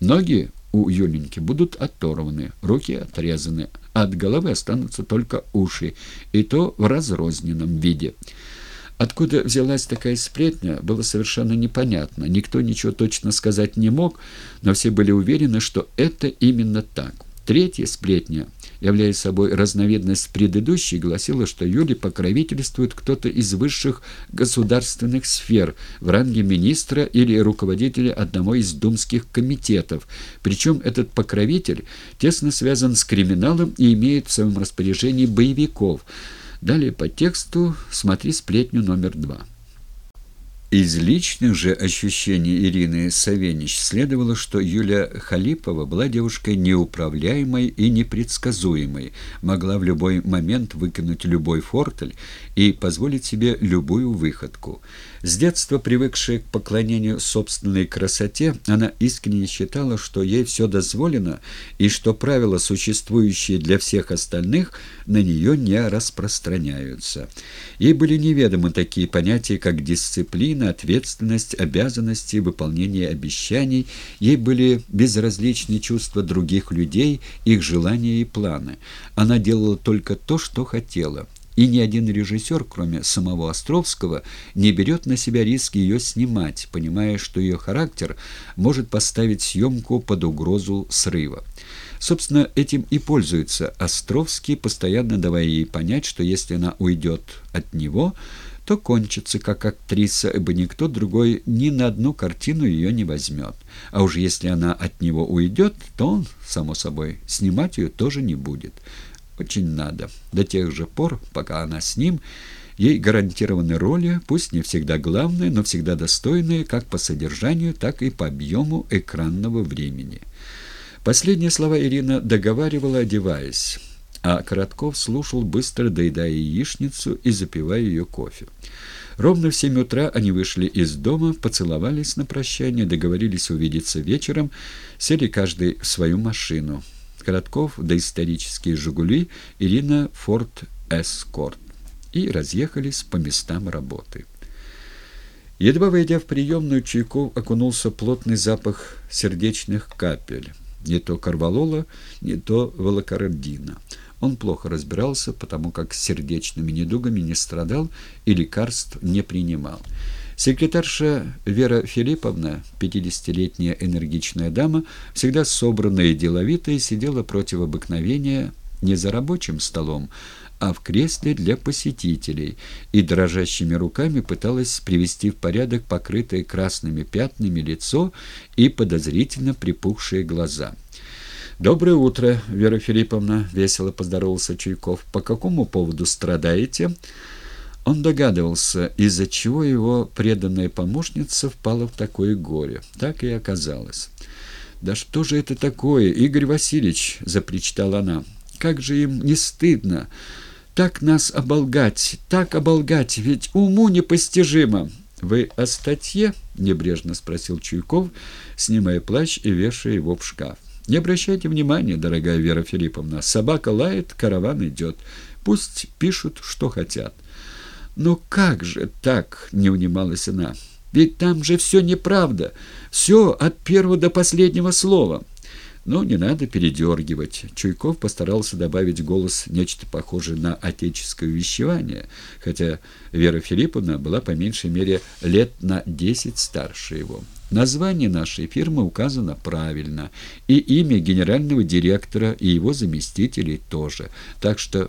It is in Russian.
Ноги у Юленьки будут оторваны, руки отрезаны, а от головы останутся только уши, и то в разрозненном виде. Откуда взялась такая сплетня, было совершенно непонятно. Никто ничего точно сказать не мог, но все были уверены, что это именно так. Третья сплетня, являя собой разновидность предыдущей, гласила, что Юле покровительствует кто-то из высших государственных сфер в ранге министра или руководителя одного из думских комитетов. Причем этот покровитель тесно связан с криминалом и имеет в своем распоряжении боевиков. Далее по тексту смотри сплетню номер два. Из личных же ощущений Ирины Савенич следовало, что Юля Халипова была девушкой неуправляемой и непредсказуемой, могла в любой момент выкинуть любой фортель и позволить себе любую выходку. С детства привыкшая к поклонению собственной красоте, она искренне считала, что ей все дозволено и что правила, существующие для всех остальных, на нее не распространяются. Ей были неведомы такие понятия, как дисциплина, ответственность, обязанности, выполнение обещаний. Ей были безразличны чувства других людей, их желания и планы. Она делала только то, что хотела – и ни один режиссер, кроме самого Островского, не берет на себя риск ее снимать, понимая, что ее характер может поставить съемку под угрозу срыва. Собственно, этим и пользуется Островский, постоянно давая ей понять, что если она уйдет от него, то кончится как актриса, ибо никто другой ни на одну картину ее не возьмет. А уж если она от него уйдет, то он, само собой, снимать ее тоже не будет очень надо. До тех же пор, пока она с ним, ей гарантированы роли, пусть не всегда главные, но всегда достойные как по содержанию, так и по объему экранного времени. Последние слова Ирина договаривала, одеваясь, а Коротков слушал, быстро доедая яичницу и запивая ее кофе. Ровно в семь утра они вышли из дома, поцеловались на прощание, договорились увидеться вечером, сели каждый в свою машину. Коротков, доисторические «Жигули», Ирина «Форд Эскорт» и разъехались по местам работы. Едва войдя в приемную, Чайков окунулся плотный запах сердечных капель. Не то карвалола, не то волокордина. Он плохо разбирался, потому как сердечными недугами не страдал и лекарств не принимал. Секретарша Вера Филипповна, пятидесятилетняя энергичная дама, всегда собранная и деловитая, сидела против обыкновения не за рабочим столом, а в кресле для посетителей, и дрожащими руками пыталась привести в порядок покрытое красными пятнами лицо и подозрительно припухшие глаза. «Доброе утро, Вера Филипповна», — весело поздоровался Чуйков. «По какому поводу страдаете?» Он догадывался, из-за чего его преданная помощница впала в такое горе. Так и оказалось. «Да что же это такое, Игорь Васильевич?» — запричитала она. «Как же им не стыдно! Так нас оболгать, так оболгать, ведь уму непостижимо!» «Вы о статье?» — небрежно спросил Чуйков, снимая плащ и вешая его в шкаф. «Не обращайте внимания, дорогая Вера Филипповна. Собака лает, караван идет. Пусть пишут, что хотят». «Ну как же так?» — не унималась она. «Ведь там же все неправда. Все от первого до последнего слова». Но не надо передергивать. Чуйков постарался добавить голос нечто похожее на отеческое вещевание, хотя Вера Филипповна была по меньшей мере лет на десять старше его. Название нашей фирмы указано правильно, и имя генерального директора и его заместителей тоже, так что